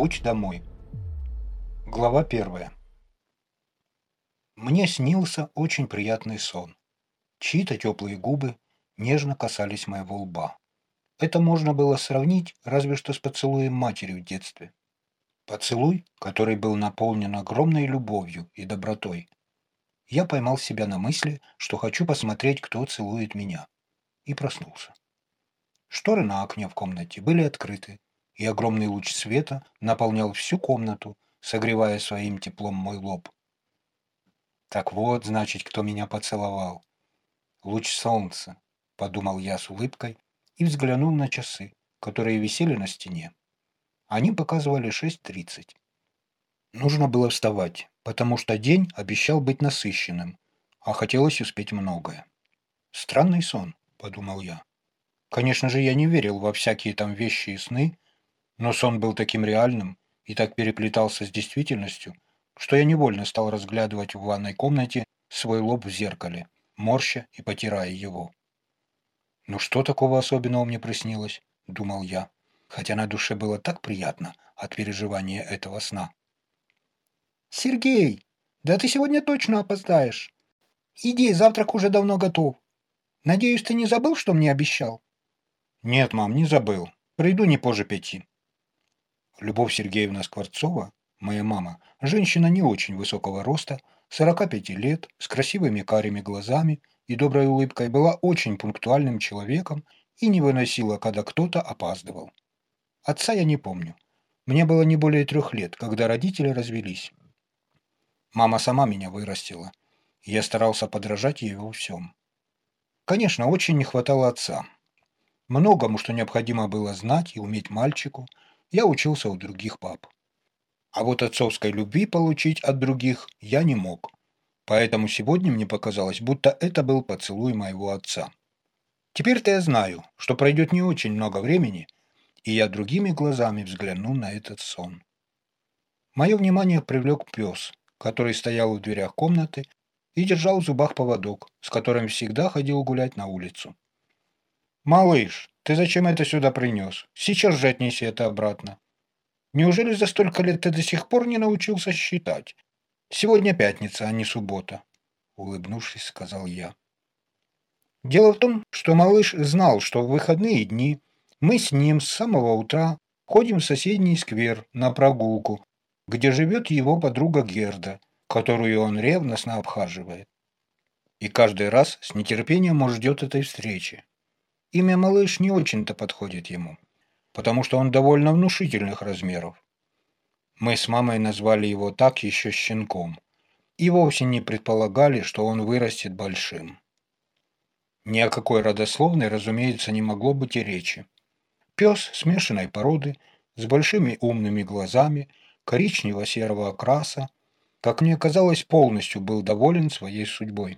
Путь домой. Глава первая. Мне снился очень приятный сон. Чьи-то теплые губы нежно касались моего лба. Это можно было сравнить разве что с поцелуем матери в детстве. Поцелуй, который был наполнен огромной любовью и добротой. Я поймал себя на мысли, что хочу посмотреть, кто целует меня. И проснулся. Шторы на окне в комнате были открыты, и огромный луч света наполнял всю комнату, согревая своим теплом мой лоб. Так вот, значит, кто меня поцеловал. Луч солнца, подумал я с улыбкой и взглянул на часы, которые висели на стене. Они показывали 6.30. Нужно было вставать, потому что день обещал быть насыщенным, а хотелось успеть многое. «Странный сон», — подумал я. Конечно же, я не верил во всякие там вещи и сны, но сон был таким реальным и так переплетался с действительностью, что я невольно стал разглядывать в ванной комнате свой лоб в зеркале, морща и потирая его. «Ну что такого особенного мне приснилось?» — думал я, хотя на душе было так приятно от переживания этого сна. «Сергей, да ты сегодня точно опоздаешь. Иди, завтрак уже давно готов. Надеюсь, ты не забыл, что мне обещал?» «Нет, мам, не забыл. Приду не позже пяти». Любовь Сергеевна Скворцова, моя мама, женщина не очень высокого роста, 45 лет, с красивыми карими глазами и доброй улыбкой, была очень пунктуальным человеком и не выносила, когда кто-то опаздывал. Отца я не помню. Мне было не более трех лет, когда родители развелись. Мама сама меня вырастила, я старался подражать ей во всем. Конечно, очень не хватало отца. Многому, что необходимо было знать и уметь мальчику – я учился у других пап. А вот отцовской любви получить от других я не мог. Поэтому сегодня мне показалось, будто это был поцелуй моего отца. Теперь-то я знаю, что пройдет не очень много времени, и я другими глазами взгляну на этот сон. Мое внимание привлек пес, который стоял в дверях комнаты и держал в зубах поводок, с которым всегда ходил гулять на улицу. «Малыш, ты зачем это сюда принес? Сейчас же отнеси это обратно. Неужели за столько лет ты до сих пор не научился считать? Сегодня пятница, а не суббота», — улыбнувшись, сказал я. Дело в том, что малыш знал, что в выходные дни мы с ним с самого утра ходим в соседний сквер на прогулку, где живет его подруга Герда, которую он ревностно обхаживает. И каждый раз с нетерпением он ждет этой встречи. Имя малыш не очень-то подходит ему, потому что он довольно внушительных размеров. Мы с мамой назвали его так еще щенком и вовсе не предполагали, что он вырастет большим. Ни о какой родословной, разумеется, не могло быть и речи. Пес смешанной породы, с большими умными глазами, коричнево-серого окраса, как мне казалось, полностью был доволен своей судьбой.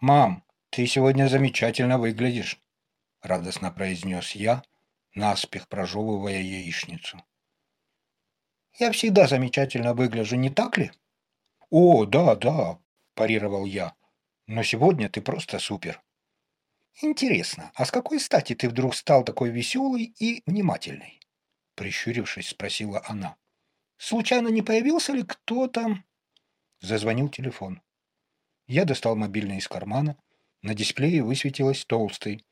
«Мам, «Ты сегодня замечательно выглядишь», — радостно произнес я, наспех прожевывая яичницу. «Я всегда замечательно выгляжу, не так ли?» «О, да, да», — парировал я. «Но сегодня ты просто супер». «Интересно, а с какой стати ты вдруг стал такой веселый и внимательный?» Прищурившись, спросила она. «Случайно не появился ли кто-то?» Зазвонил телефон. Я достал мобильный из кармана, на дисплее высветилось толстый.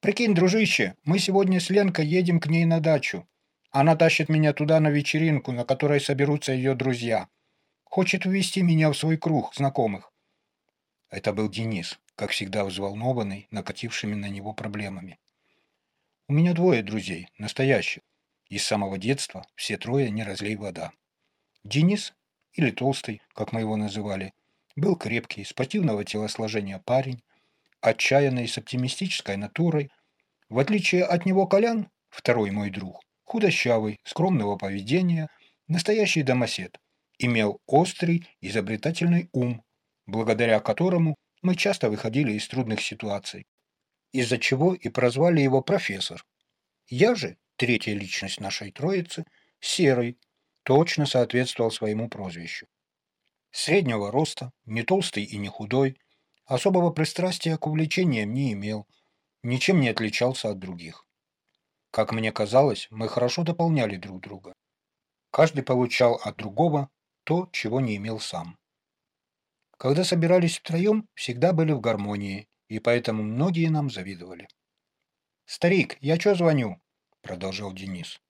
«Прикинь, дружище, мы сегодня с Ленкой едем к ней на дачу. Она тащит меня туда на вечеринку, на которой соберутся ее друзья. Хочет ввести меня в свой круг знакомых». Это был Денис, как всегда взволнованный, накатившими на него проблемами. «У меня двое друзей, настоящих. И с самого детства все трое не разлей вода. Денис, или Толстый, как мы его называли, был крепкий, спортивного телосложения парень, отчаянный, с оптимистической натурой. В отличие от него Колян, второй мой друг, худощавый, скромного поведения, настоящий домосед, имел острый, изобретательный ум, благодаря которому мы часто выходили из трудных ситуаций, из-за чего и прозвали его профессор. Я же, третья личность нашей троицы, серый, точно соответствовал своему прозвищу. Среднего роста, не толстый и не худой, особого пристрастия к увлечениям не имел, ничем не отличался от других. Как мне казалось, мы хорошо дополняли друг друга. Каждый получал от другого то, чего не имел сам. Когда собирались втроем, всегда были в гармонии, и поэтому многие нам завидовали. «Старик, я чё звоню?» — продолжал Денис.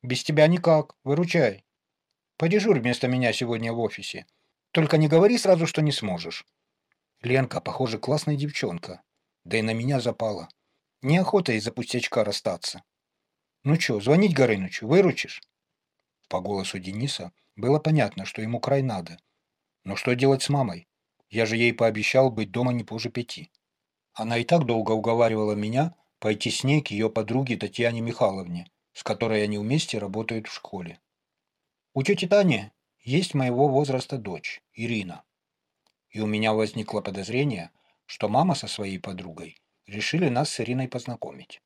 «Без тебя никак. Выручай. Подежурь вместо меня сегодня в офисе. Только не говори сразу, что не сможешь». Ленка, похоже, классная девчонка. Да и на меня запала. Неохота из-за пустячка расстаться. «Ну чё, звонить Горынычу, выручишь?» По голосу Дениса было понятно, что ему край надо. Но что делать с мамой? Я же ей пообещал быть дома не позже пяти. Она и так долго уговаривала меня пойти с ней к ее подруге Татьяне Михайловне, с которой они вместе работают в школе. У тети Тани есть моего возраста дочь, Ирина. И у меня возникло подозрение, что мама со своей подругой решили нас с Ириной познакомить.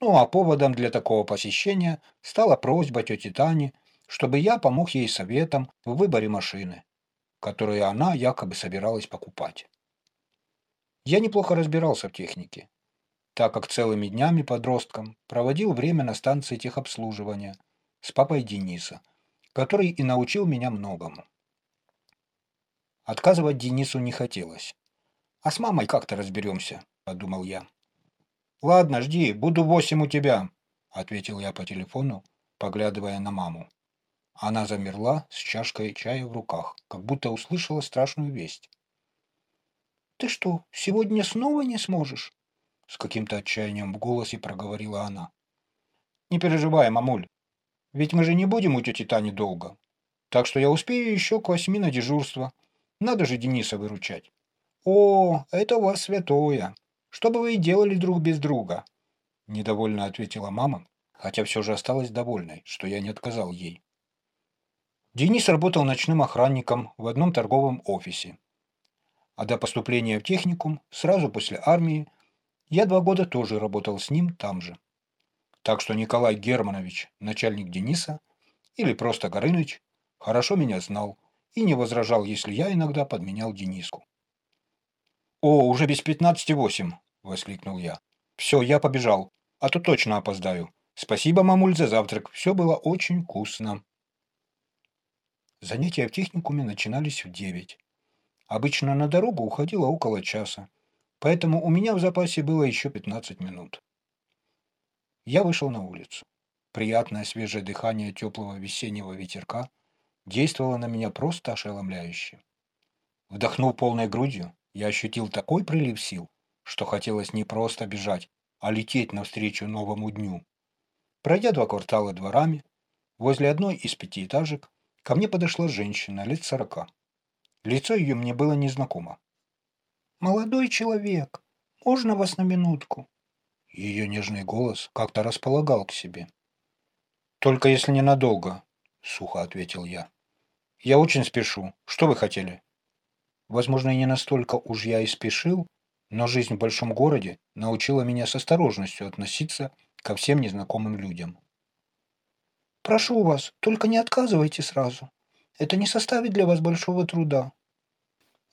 Ну а поводом для такого посещения стала просьба тети Тани, чтобы я помог ей советом в выборе машины, которую она якобы собиралась покупать. Я неплохо разбирался в технике, так как целыми днями подростком проводил время на станции техобслуживания с папой Дениса, который и научил меня многому. Отказывать Денису не хотелось. А с мамой как-то разберемся, подумал я. «Ладно, жди, буду восемь у тебя», — ответил я по телефону, поглядывая на маму. Она замерла с чашкой чая в руках, как будто услышала страшную весть. «Ты что, сегодня снова не сможешь?» С каким-то отчаянием в голосе проговорила она. «Не переживай, мамуль, ведь мы же не будем у тети Тани долго, так что я успею еще к восьми на дежурство. Надо же Дениса выручать». «О, это у вас святое!» Что бы вы и делали друг без друга?» Недовольно ответила мама, хотя все же осталась довольной, что я не отказал ей. Денис работал ночным охранником в одном торговом офисе. А до поступления в техникум, сразу после армии, я два года тоже работал с ним там же. Так что Николай Германович, начальник Дениса, или просто Горыныч, хорошо меня знал и не возражал, если я иногда подменял Дениску. «О, уже без пятнадцати восемь!» — воскликнул я. «Все, я побежал, а то точно опоздаю. Спасибо, мамуль, за завтрак. Все было очень вкусно». Занятия в техникуме начинались в девять. Обычно на дорогу уходило около часа, поэтому у меня в запасе было еще пятнадцать минут. Я вышел на улицу. Приятное свежее дыхание теплого весеннего ветерка действовало на меня просто ошеломляюще. Вдохнув полной грудью, я ощутил такой прилив сил, что хотелось не просто бежать, а лететь навстречу новому дню. Пройдя два квартала дворами, возле одной из пятиэтажек ко мне подошла женщина лет сорока. Лицо ее мне было незнакомо. «Молодой человек, можно вас на минутку?» Ее нежный голос как-то располагал к себе. «Только если ненадолго», — сухо ответил я. «Я очень спешу. Что вы хотели?» Возможно, и не настолько уж я и спешил, но жизнь в большом городе научила меня с осторожностью относиться ко всем незнакомым людям. «Прошу вас, только не отказывайте сразу. Это не составит для вас большого труда».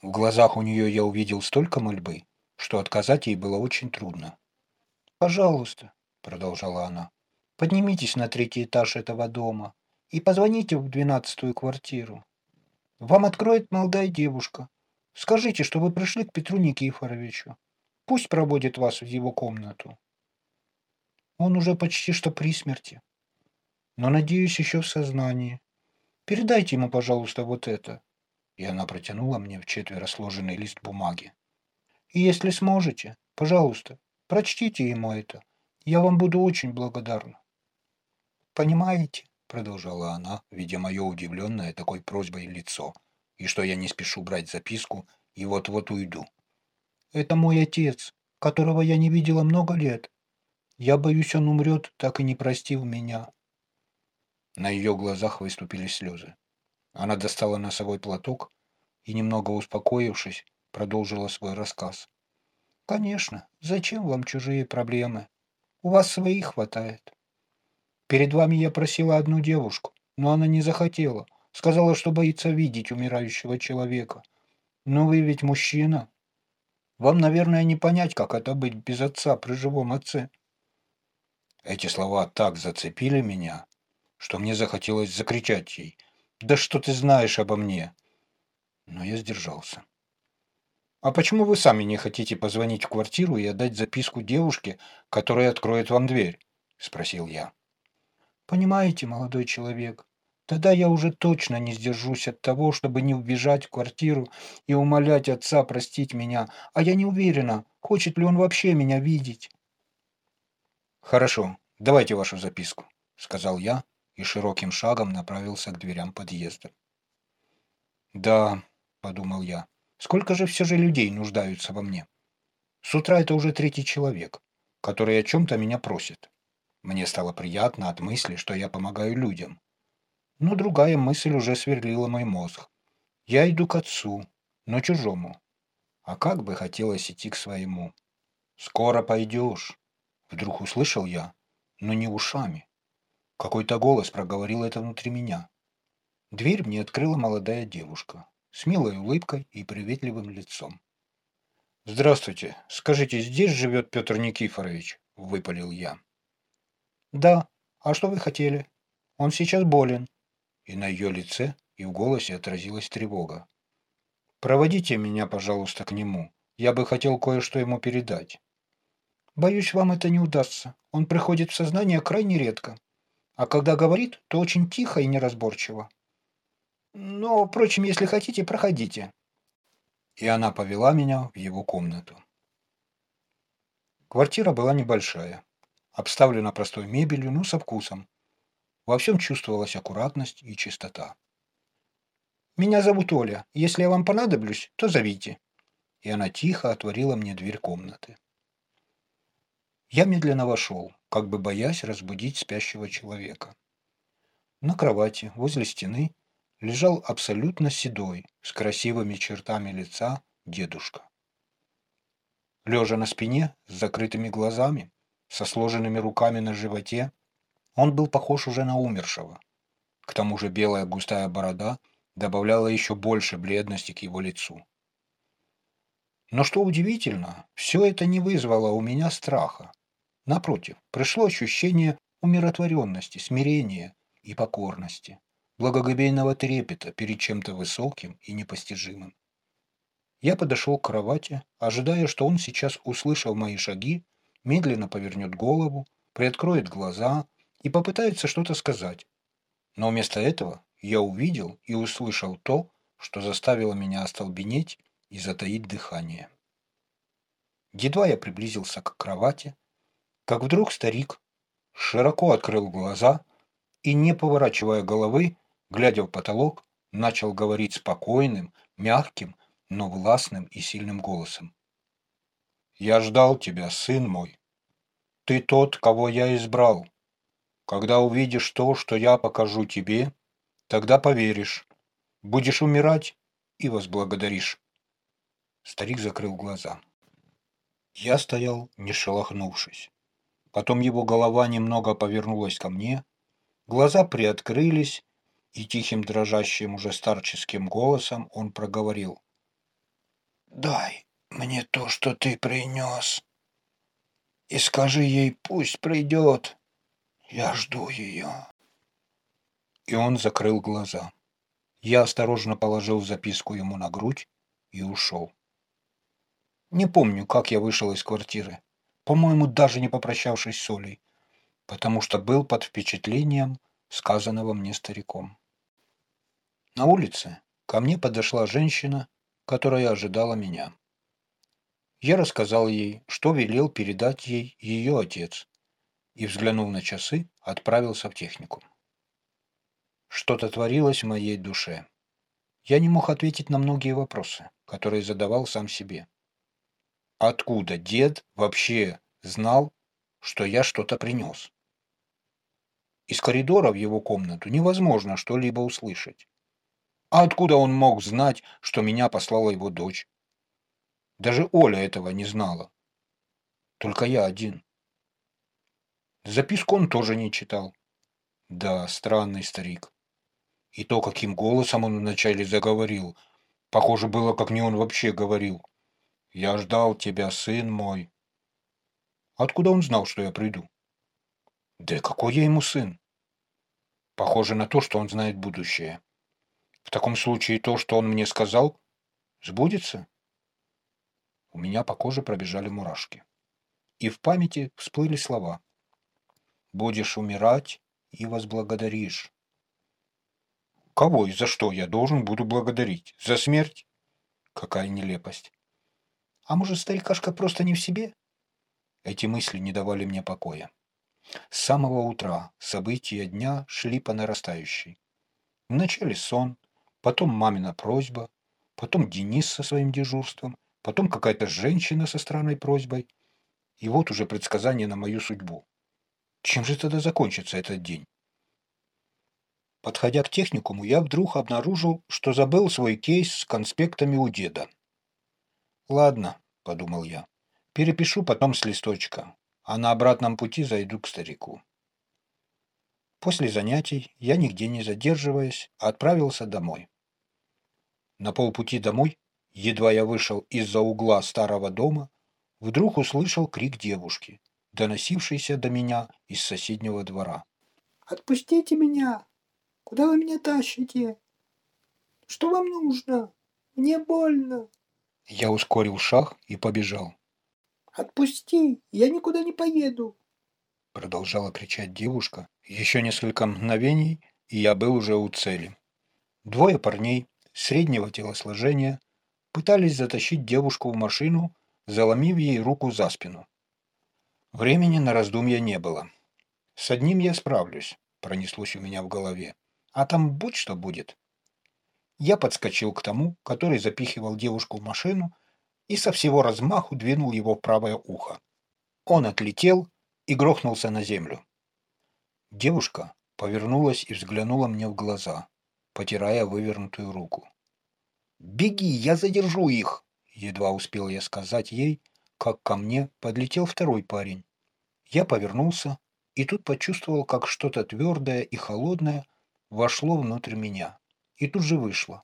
В глазах у нее я увидел столько мольбы, что отказать ей было очень трудно. «Пожалуйста», — продолжала она, — «поднимитесь на третий этаж этого дома и позвоните в двенадцатую квартиру. Вам откроет молодая девушка, Скажите, что вы пришли к Петру Никифоровичу. Пусть проводит вас в его комнату. Он уже почти что при смерти. Но, надеюсь, еще в сознании. Передайте ему, пожалуйста, вот это. И она протянула мне в четверо сложенный лист бумаги. И если сможете, пожалуйста, прочтите ему это. Я вам буду очень благодарна. Понимаете, продолжала она, видя мое удивленное такой просьбой лицо, — и что я не спешу брать записку и вот-вот уйду. Это мой отец, которого я не видела много лет. Я боюсь, он умрет, так и не простив меня. На ее глазах выступили слезы. Она достала носовой платок и, немного успокоившись, продолжила свой рассказ. «Конечно, зачем вам чужие проблемы? У вас своих хватает. Перед вами я просила одну девушку, но она не захотела — Сказала, что боится видеть умирающего человека. Но вы ведь мужчина. Вам, наверное, не понять, как это быть без отца при живом отце. Эти слова так зацепили меня, что мне захотелось закричать ей «Да что ты знаешь обо мне?» Но я сдержался. «А почему вы сами не хотите позвонить в квартиру и отдать записку девушке, которая откроет вам дверь?» – спросил я. «Понимаете, молодой человек, тогда я уже точно не сдержусь от того, чтобы не убежать в квартиру и умолять отца простить меня, а я не уверена, хочет ли он вообще меня видеть». «Хорошо, давайте вашу записку», — сказал я и широким шагом направился к дверям подъезда. «Да», — подумал я, — «сколько же все же людей нуждаются во мне? С утра это уже третий человек, который о чем-то меня просит. Мне стало приятно от мысли, что я помогаю людям. Но другая мысль уже сверлила мой мозг. Я иду к отцу, но чужому. А как бы хотелось идти к своему. «Скоро пойдешь», Вдруг услышал я, но не ушами. Какой-то голос проговорил это внутри меня. Дверь мне открыла молодая девушка с милой улыбкой и приветливым лицом. «Здравствуйте. Скажите, здесь живет Петр Никифорович?» – выпалил я. «Да. А что вы хотели? Он сейчас болен». И на ее лице и в голосе отразилась тревога. «Проводите меня, пожалуйста, к нему. Я бы хотел кое-что ему передать». Боюсь, вам это не удастся. Он приходит в сознание крайне редко. А когда говорит, то очень тихо и неразборчиво. Но, впрочем, если хотите, проходите. И она повела меня в его комнату. Квартира была небольшая, обставлена простой мебелью, но со вкусом. Во всем чувствовалась аккуратность и чистота. «Меня зовут Оля. Если я вам понадоблюсь, то зовите». И она тихо отворила мне дверь комнаты. Я медленно вошел, как бы боясь разбудить спящего человека. На кровати, возле стены, лежал абсолютно седой, с красивыми чертами лица, дедушка. Лежа на спине, с закрытыми глазами, со сложенными руками на животе, он был похож уже на умершего. К тому же белая густая борода добавляла еще больше бледности к его лицу. Но что удивительно, все это не вызвало у меня страха. Напротив, пришло ощущение умиротворенности, смирения и покорности, благоговейного трепета перед чем-то высоким и непостижимым. Я подошел к кровати, ожидая, что он сейчас, услышав мои шаги, медленно повернет голову, приоткроет глаза и попытается что-то сказать. Но вместо этого я увидел и услышал то, что заставило меня остолбенеть и затаить дыхание. Едва я приблизился к кровати, как вдруг старик широко открыл глаза и, не поворачивая головы, глядя в потолок, начал говорить спокойным, мягким, но властным и сильным голосом. «Я ждал тебя, сын мой. Ты тот, кого я избрал. Когда увидишь то, что я покажу тебе, тогда поверишь, будешь умирать и возблагодаришь». Старик закрыл глаза. Я стоял, не шелохнувшись. Потом его голова немного повернулась ко мне, глаза приоткрылись, и тихим дрожащим уже старческим голосом он проговорил. «Дай мне то, что ты принес, и скажи ей, пусть придет. Я жду ее». И он закрыл глаза. Я осторожно положил записку ему на грудь и ушел. Не помню, как я вышел из квартиры по-моему, даже не попрощавшись с Олей, потому что был под впечатлением сказанного мне стариком. На улице ко мне подошла женщина, которая ожидала меня. Я рассказал ей, что велел передать ей ее отец, и, взглянув на часы, отправился в техникум. Что-то творилось в моей душе. Я не мог ответить на многие вопросы, которые задавал сам себе. Откуда дед вообще знал, что я что-то принес? Из коридора в его комнату невозможно что-либо услышать. А откуда он мог знать, что меня послала его дочь? Даже Оля этого не знала. Только я один. Записку он тоже не читал. Да, странный старик. И то, каким голосом он вначале заговорил, похоже было, как не он вообще говорил. Я ждал тебя, сын мой. Откуда он знал, что я приду? Да какой я ему сын? Похоже на то, что он знает будущее. В таком случае то, что он мне сказал, сбудется? У меня по коже пробежали мурашки. И в памяти всплыли слова. «Будешь умирать и возблагодаришь». Кого и за что я должен буду благодарить? За смерть? Какая нелепость. А может, старикашка просто не в себе? Эти мысли не давали мне покоя. С самого утра события дня шли по нарастающей. Вначале сон, потом мамина просьба, потом Денис со своим дежурством, потом какая-то женщина со странной просьбой. И вот уже предсказание на мою судьбу. Чем же тогда закончится этот день? Подходя к техникуму, я вдруг обнаружил, что забыл свой кейс с конспектами у деда. «Ладно», — подумал я, — «перепишу потом с листочка, а на обратном пути зайду к старику». После занятий я, нигде не задерживаясь, отправился домой. На полпути домой, едва я вышел из-за угла старого дома, вдруг услышал крик девушки, доносившийся до меня из соседнего двора. «Отпустите меня! Куда вы меня тащите? Что вам нужно? Мне больно. Я ускорил шаг и побежал. Отпусти, я никуда не поеду. Продолжала кричать девушка. Еще несколько мгновений, и я был уже у цели. Двое парней среднего телосложения пытались затащить девушку в машину, заломив ей руку за спину. Времени на раздумья не было. С одним я справлюсь, пронеслось у меня в голове а там будь что будет. Я подскочил к тому, который запихивал девушку в машину, и со всего размаху двинул его в правое ухо. Он отлетел и грохнулся на землю. Девушка повернулась и взглянула мне в глаза, потирая вывернутую руку. «Беги, я задержу их!» Едва успел я сказать ей, как ко мне подлетел второй парень. Я повернулся и тут почувствовал, как что-то твердое и холодное вошло внутрь меня и тут же вышло.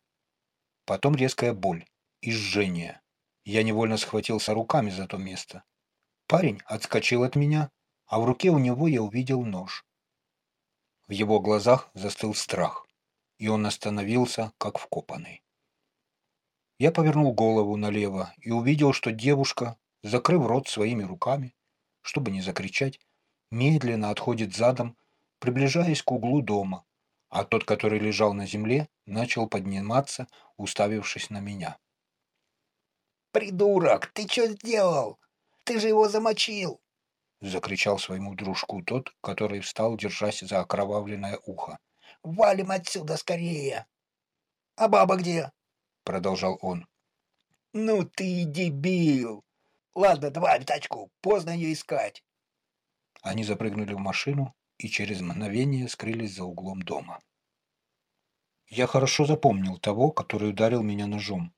Потом резкая боль и жжение. Я невольно схватился руками за то место. Парень отскочил от меня, а в руке у него я увидел нож. В его глазах застыл страх, и он остановился, как вкопанный. Я повернул голову налево и увидел, что девушка, закрыв рот своими руками, чтобы не закричать, медленно отходит задом, приближаясь к углу дома, а тот, который лежал на земле, начал подниматься, уставившись на меня. «Придурок, ты что сделал? Ты же его замочил!» — закричал своему дружку тот, который встал, держась за окровавленное ухо. «Валим отсюда скорее!» «А баба где?» — продолжал он. «Ну ты дебил! Ладно, давай тачку, поздно ее искать!» Они запрыгнули в машину и через мгновение скрылись за углом дома. Я хорошо запомнил того, который ударил меня ножом.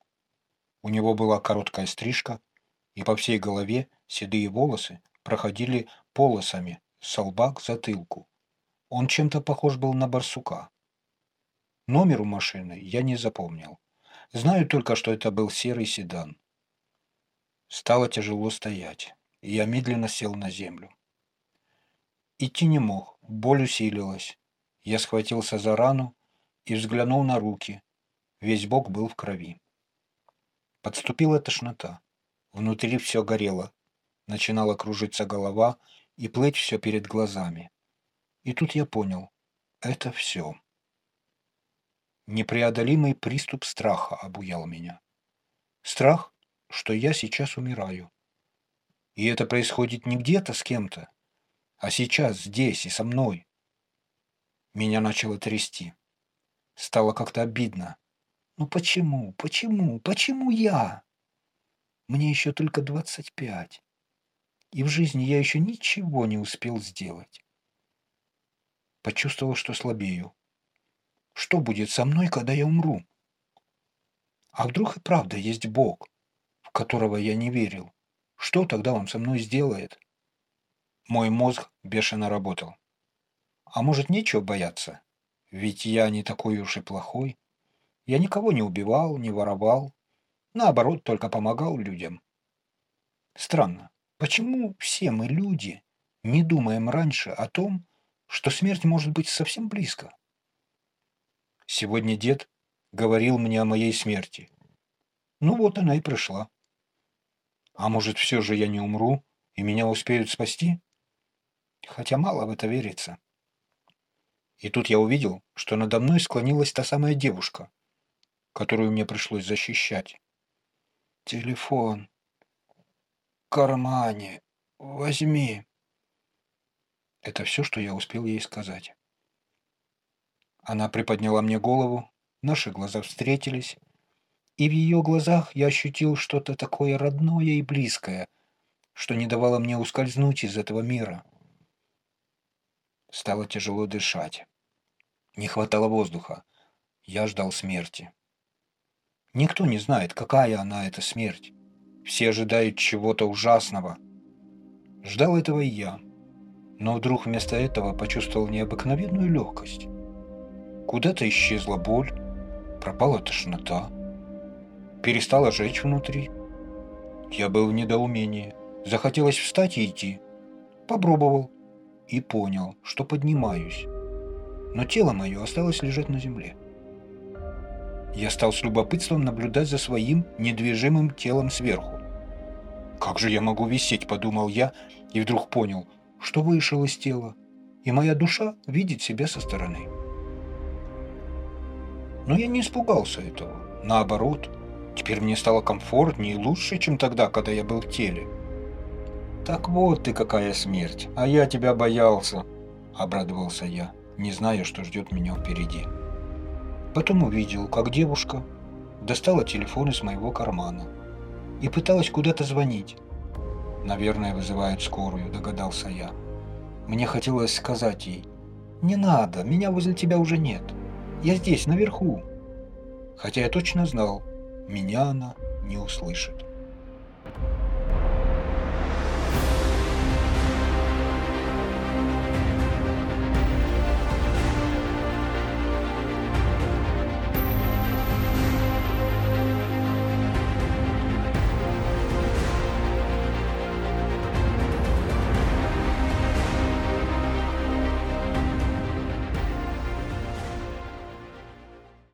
У него была короткая стрижка, и по всей голове седые волосы проходили полосами с лба к затылку. Он чем-то похож был на барсука. Номер у машины я не запомнил. Знаю только, что это был серый седан. Стало тяжело стоять, и я медленно сел на землю. Идти не мог, боль усилилась. Я схватился за рану и взглянул на руки. Весь бок был в крови. Подступила тошнота. Внутри все горело. Начинала кружиться голова и плыть все перед глазами. И тут я понял. Это все. Непреодолимый приступ страха обуял меня. Страх, что я сейчас умираю. И это происходит не где-то с кем-то, а сейчас, здесь и со мной. Меня начало трясти. Стало как-то обидно. Ну почему, почему, почему я? Мне еще только двадцать пять. И в жизни я еще ничего не успел сделать. Почувствовал, что слабею. Что будет со мной, когда я умру? А вдруг и правда есть Бог, в которого я не верил? Что тогда он со мной сделает? Мой мозг бешено работал. А может, нечего бояться? Ведь я не такой уж и плохой. Я никого не убивал, не воровал. Наоборот, только помогал людям. Странно, почему все мы люди не думаем раньше о том, что смерть может быть совсем близко. Сегодня дед говорил мне о моей смерти. Ну вот она и пришла. А может, все же я не умру, и меня успеют спасти? Хотя мало в это верится. И тут я увидел, что надо мной склонилась та самая девушка, которую мне пришлось защищать. «Телефон. Кармане. Возьми». Это все, что я успел ей сказать. Она приподняла мне голову, наши глаза встретились, и в ее глазах я ощутил что-то такое родное и близкое, что не давало мне ускользнуть из этого мира. Стало тяжело дышать. Не хватало воздуха. Я ждал смерти. Никто не знает, какая она, эта смерть. Все ожидают чего-то ужасного. Ждал этого и я. Но вдруг вместо этого почувствовал необыкновенную легкость. Куда-то исчезла боль, пропала тошнота, перестала жечь внутри. Я был в недоумении. Захотелось встать и идти. Попробовал и понял, что поднимаюсь. Но тело мое осталось лежать на земле. Я стал с любопытством наблюдать за своим недвижимым телом сверху. «Как же я могу висеть?» – подумал я, и вдруг понял, что вышел из тела, и моя душа видит себя со стороны. Но я не испугался этого. Наоборот, теперь мне стало комфортнее и лучше, чем тогда, когда я был в теле. «Так вот ты какая смерть, а я тебя боялся», – обрадовался я, не зная, что ждет меня впереди. Потом увидел, как девушка достала телефон из моего кармана и пыталась куда-то звонить. Наверное, вызывает скорую, догадался я. Мне хотелось сказать ей, «Не надо, меня возле тебя уже нет. Я здесь, наверху». Хотя я точно знал, меня она не услышит.